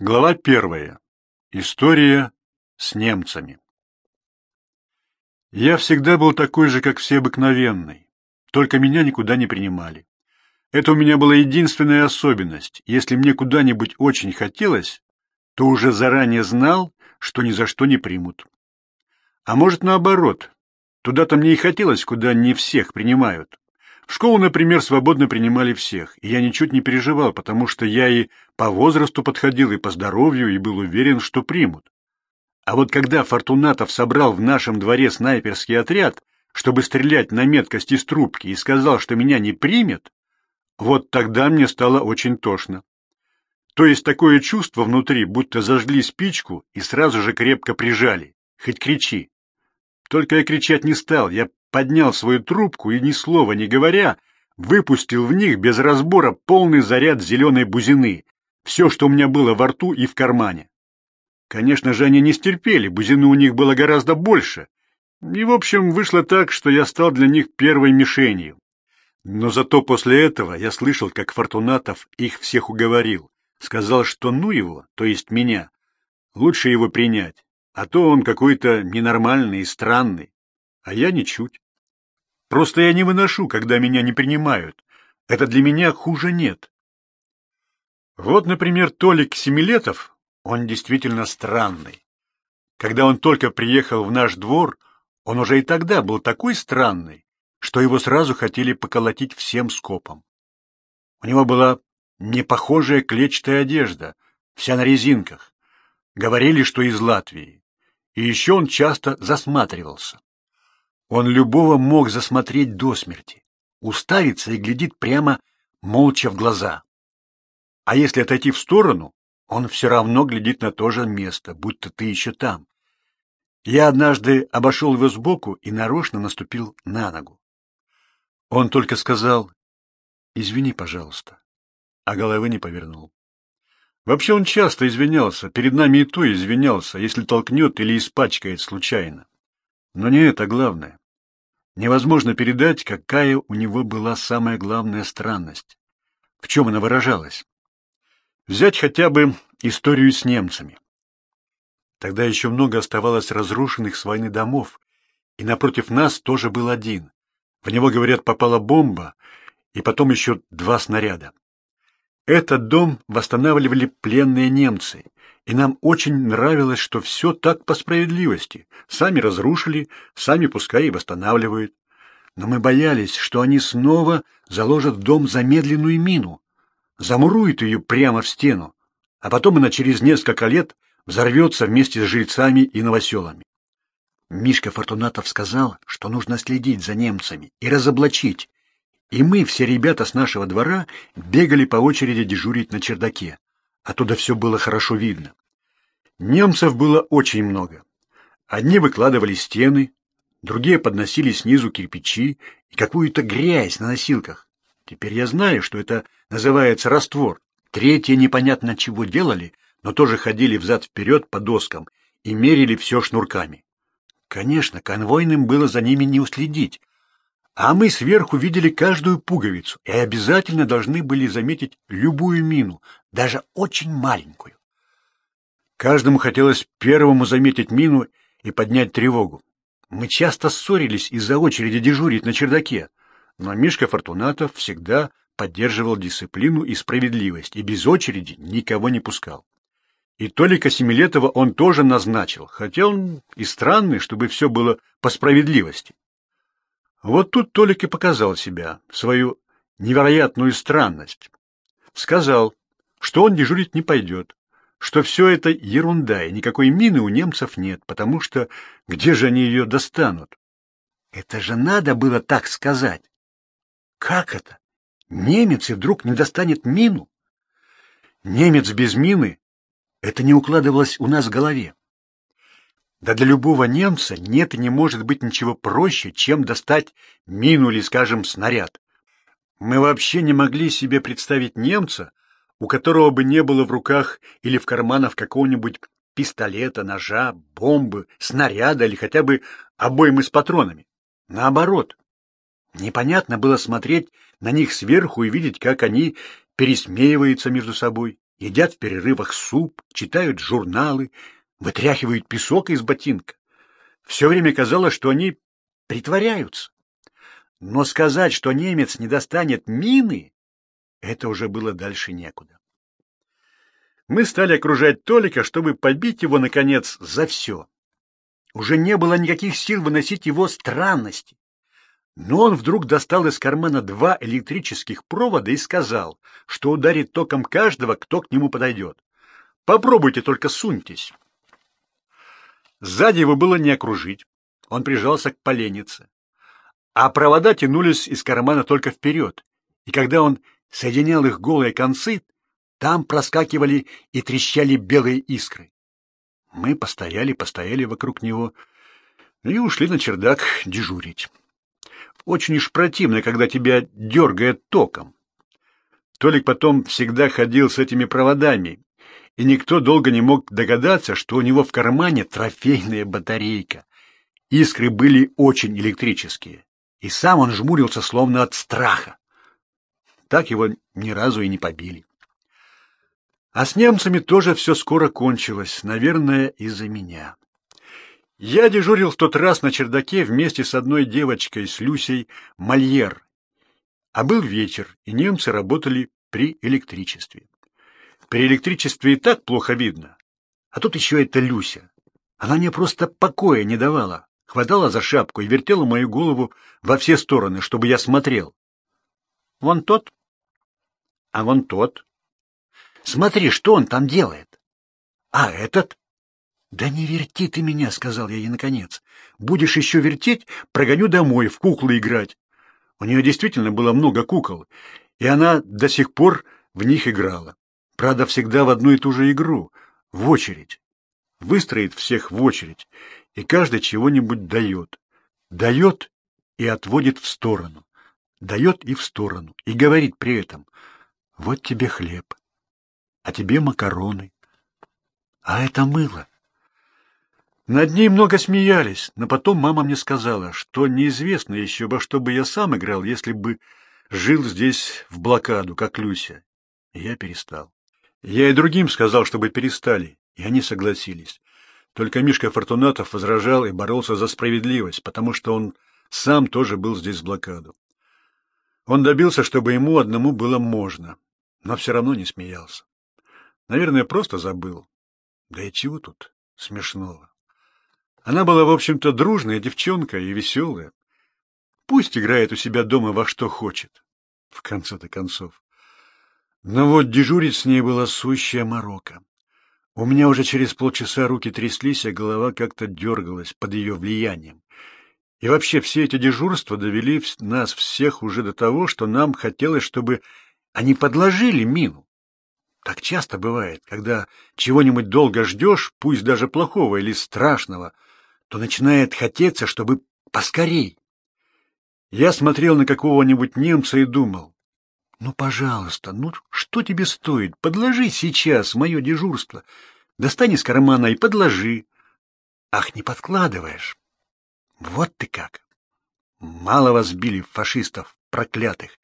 Глава первая. История с немцами. Я всегда был такой же, как все обыкновенный, только меня никуда не принимали. Это у меня была единственная особенность. Если мне куда-нибудь очень хотелось, то уже заранее знал, что ни за что не примут. А может, наоборот, туда-то мне и хотелось, куда не всех принимают. В школу, например, свободно принимали всех, и я ничуть не переживал, потому что я и по возрасту подходил, и по здоровью, и был уверен, что примут. А вот когда Фортунатов собрал в нашем дворе снайперский отряд, чтобы стрелять на меткость из трубки, и сказал, что меня не примет, вот тогда мне стало очень тошно. То есть такое чувство внутри, будто зажгли спичку и сразу же крепко прижали. Хоть кричи. Только я кричать не стал, я поднял свою трубку и, ни слова не говоря, выпустил в них без разбора полный заряд зеленой бузины, все, что у меня было во рту и в кармане. Конечно же, они не стерпели, бузины у них было гораздо больше, и, в общем, вышло так, что я стал для них первой мишенью. Но зато после этого я слышал, как Фортунатов их всех уговорил, сказал, что ну его, то есть меня, лучше его принять, а то он какой-то ненормальный и странный, а я ничуть. Просто я не выношу, когда меня не принимают. Это для меня хуже нет. Вот, например, Толик Семилетов, он действительно странный. Когда он только приехал в наш двор, он уже и тогда был такой странный, что его сразу хотели поколотить всем скопом. У него была непохожая клетчатая одежда, вся на резинках. Говорили, что из Латвии. И еще он часто засматривался. Он любого мог засмотреть до смерти, уставиться и глядит прямо молча в глаза. А если отойти в сторону, он все равно глядит на то же место, будто ты еще там. Я однажды обошел его сбоку и нарочно наступил на ногу. Он только сказал «Извини, пожалуйста», а головы не повернул. Вообще он часто извинялся, перед нами и то извинялся, если толкнет или испачкает случайно. Но не это главное. Невозможно передать, какая у него была самая главная странность. В чем она выражалась? Взять хотя бы историю с немцами. Тогда еще много оставалось разрушенных с войны домов, и напротив нас тоже был один. В него, говорят, попала бомба, и потом еще два снаряда. Этот дом восстанавливали пленные немцы, и нам очень нравилось, что все так по справедливости. Сами разрушили, сами пускай и восстанавливают. Но мы боялись, что они снова заложат в дом замедленную мину, замуруют ее прямо в стену, а потом она через несколько лет взорвется вместе с жильцами и новоселами. Мишка Фортунатов сказал, что нужно следить за немцами и разоблачить, и мы, все ребята с нашего двора, бегали по очереди дежурить на чердаке. Оттуда все было хорошо видно. Немцев было очень много. Одни выкладывали стены, другие подносили снизу кирпичи и какую-то грязь на носилках. Теперь я знаю, что это называется раствор. Третьи непонятно чего делали, но тоже ходили взад-вперед по доскам и мерили все шнурками. Конечно, конвойным было за ними не уследить, а мы сверху видели каждую пуговицу и обязательно должны были заметить любую мину, даже очень маленькую. Каждому хотелось первому заметить мину и поднять тревогу. Мы часто ссорились из-за очереди дежурить на чердаке, но Мишка Фортунатов всегда поддерживал дисциплину и справедливость и без очереди никого не пускал. И Толика Семилетова он тоже назначил, хотя он и странный, чтобы все было по справедливости. Вот тут Толик и показал себя, свою невероятную странность. Сказал, что он дежурить не пойдет, что все это ерунда, и никакой мины у немцев нет, потому что где же они ее достанут? Это же надо было так сказать. Как это? Немец и вдруг не достанет мину? Немец без мины? Это не укладывалось у нас в голове. Да для любого немца нет и не может быть ничего проще, чем достать мину или, скажем, снаряд. Мы вообще не могли себе представить немца, у которого бы не было в руках или в карманах какого-нибудь пистолета, ножа, бомбы, снаряда или хотя бы обоймы с патронами. Наоборот. Непонятно было смотреть на них сверху и видеть, как они пересмеиваются между собой, едят в перерывах суп, читают журналы, вытряхивают песок из ботинка. Все время казалось, что они притворяются. Но сказать, что немец не достанет мины, это уже было дальше некуда. Мы стали окружать Толика, чтобы побить его, наконец, за все. Уже не было никаких сил выносить его странности. Но он вдруг достал из кармана два электрических провода и сказал, что ударит током каждого, кто к нему подойдет. Попробуйте, только суньтесь. Сзади его было не окружить. Он прижался к поленнице. А провода тянулись из кармана только вперед. И когда он соединял их голые концы, там проскакивали и трещали белые искры. Мы постояли, постояли вокруг него и ушли на чердак дежурить. Очень уж противно, когда тебя дергает током. Толик потом всегда ходил с этими проводами, и никто долго не мог догадаться, что у него в кармане трофейная батарейка. Искры были очень электрические, и сам он жмурился словно от страха. Так его ни разу и не побили. А с немцами тоже все скоро кончилось, наверное, из-за меня. Я дежурил в тот раз на чердаке вместе с одной девочкой, с Люсей Мольер. А был вечер, и немцы работали при электричестве. При электричестве и так плохо видно. А тут еще эта Люся. Она мне просто покоя не давала. Хватала за шапку и вертела мою голову во все стороны, чтобы я смотрел. Вон тот. А вон тот. Смотри, что он там делает. А этот? «Да не верти ты меня», — сказал я ей наконец. «Будешь еще вертеть, прогоню домой, в куклы играть». У нее действительно было много кукол, и она до сих пор в них играла. Правда, всегда в одну и ту же игру, в очередь. Выстроит всех в очередь, и каждый чего-нибудь дает. Дает и отводит в сторону. Дает и в сторону, и говорит при этом, «Вот тебе хлеб, а тебе макароны, а это мыло». Над ней много смеялись, но потом мама мне сказала, что неизвестно еще, во что бы я сам играл, если бы жил здесь в блокаду, как Люся. И я перестал. Я и другим сказал, чтобы перестали, и они согласились. Только Мишка Фортунатов возражал и боролся за справедливость, потому что он сам тоже был здесь в блокаду. Он добился, чтобы ему одному было можно, но все равно не смеялся. Наверное, просто забыл. Да и чего тут смешного? Она была, в общем-то, дружная девчонка и веселая. Пусть играет у себя дома во что хочет, в конце-то концов. Но вот дежурить с ней была сущая морока. У меня уже через полчаса руки тряслись, а голова как-то дергалась под ее влиянием. И вообще все эти дежурства довели нас всех уже до того, что нам хотелось, чтобы они подложили мину. Так часто бывает, когда чего-нибудь долго ждешь, пусть даже плохого или страшного, то начинает хотеться, чтобы поскорей. Я смотрел на какого-нибудь немца и думал, ну, пожалуйста, ну что тебе стоит? Подложи сейчас мое дежурство. Достань из кармана и подложи. Ах, не подкладываешь. Вот ты как. Мало вас били фашистов проклятых.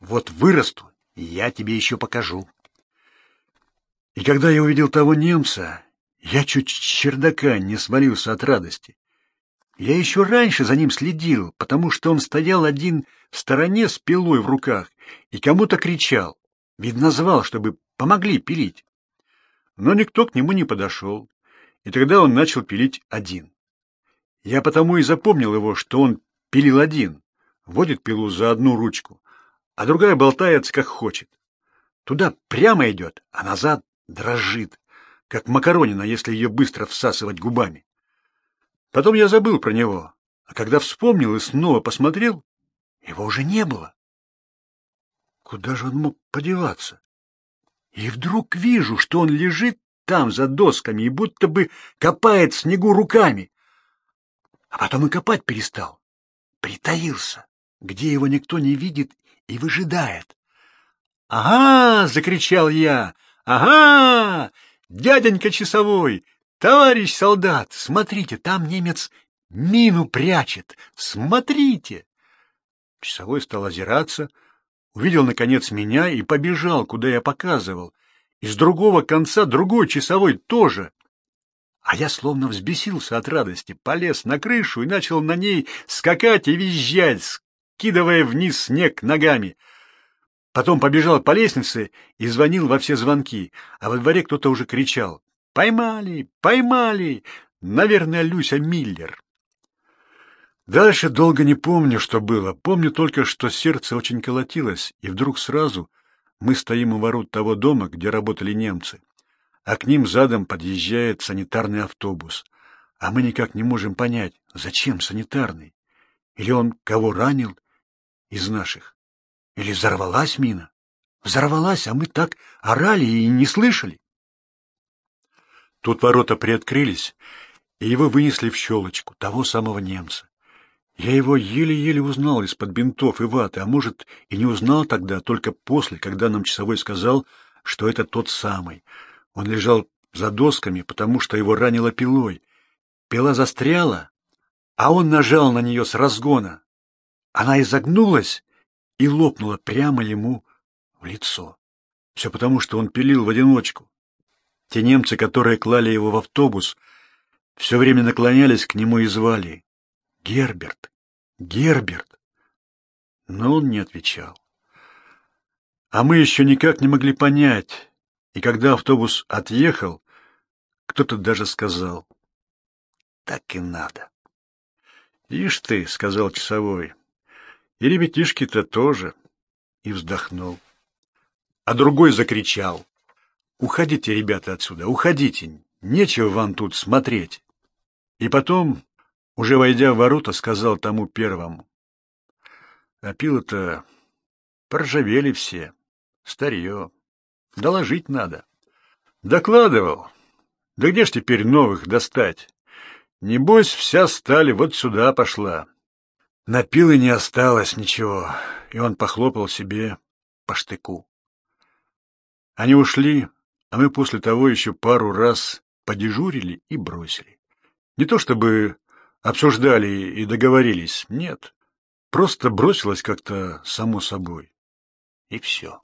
Вот вырасту, я тебе еще покажу. И когда я увидел того немца, я чуть чердака не свалился от радости. Я еще раньше за ним следил, потому что он стоял один в стороне с пилой в руках и кому-то кричал. Видно, звал, чтобы помогли пилить. Но никто к нему не подошел, и тогда он начал пилить один. Я потому и запомнил его, что он пилил один, водит пилу за одну ручку, а другая болтается, как хочет. Туда прямо идет, а назад дрожит как макаронина, если ее быстро всасывать губами. Потом я забыл про него, а когда вспомнил и снова посмотрел, его уже не было. Куда же он мог подеваться? И вдруг вижу, что он лежит там за досками и будто бы копает снегу руками. А потом и копать перестал. Притаился, где его никто не видит и выжидает. «Ага!» — закричал я. «Ага! Дяденька часовой, товарищ солдат, смотрите, там немец мину прячет. Смотрите. Часовой стал озираться, увидел наконец меня и побежал, куда я показывал. и с другого конца другой часовой тоже. А я словно взбесился от радости, полез на крышу и начал на ней скакать и визжать, скидывая вниз снег ногами. Потом побежал по лестнице и звонил во все звонки, а во дворе кто-то уже кричал «Поймали! Поймали!» Наверное, Люся Миллер. Дальше долго не помню, что было. Помню только, что сердце очень колотилось, и вдруг сразу мы стоим у ворот того дома, где работали немцы а к ним задом подъезжает санитарный автобус. А мы никак не можем понять, зачем санитарный? Или он кого ранил из наших? Или взорвалась мина? Взорвалась, а мы так орали и не слышали. Тут ворота приоткрылись, и его вынесли в щелочку, того самого немца. Я его еле-еле узнал из-под бинтов и ваты, а может, и не узнал тогда, только после, когда нам часовой сказал, что это тот самый — он лежал за досками, потому что его ранило пилой. Пила застряла, а он нажал на нее с разгона. Она изогнулась и лопнула прямо ему в лицо. Все потому, что он пилил в одиночку. Те немцы, которые клали его в автобус, все время наклонялись к нему и звали «Герберт! Герберт!» Но он не отвечал. А мы еще никак не могли понять, и когда автобус отъехал, кто-то даже сказал «Так и надо». «Ишь ты», — сказал часовой, — «и ребятишки-то тоже», и вздохнул. А другой закричал «Уходите, ребята, отсюда, уходите, нечего вам тут смотреть». И потом, уже войдя в ворота, сказал тому первому «А пилы-то поржавели все, старье». Доложить надо. Докладывал. Да где ж теперь новых достать? Небось, вся сталь вот сюда пошла. Напил и не осталось ничего, и он похлопал себе по штыку. Они ушли, а мы после того еще пару раз подежурили и бросили. Не то чтобы обсуждали и договорились, нет. Просто бросилось как-то само собой. И все.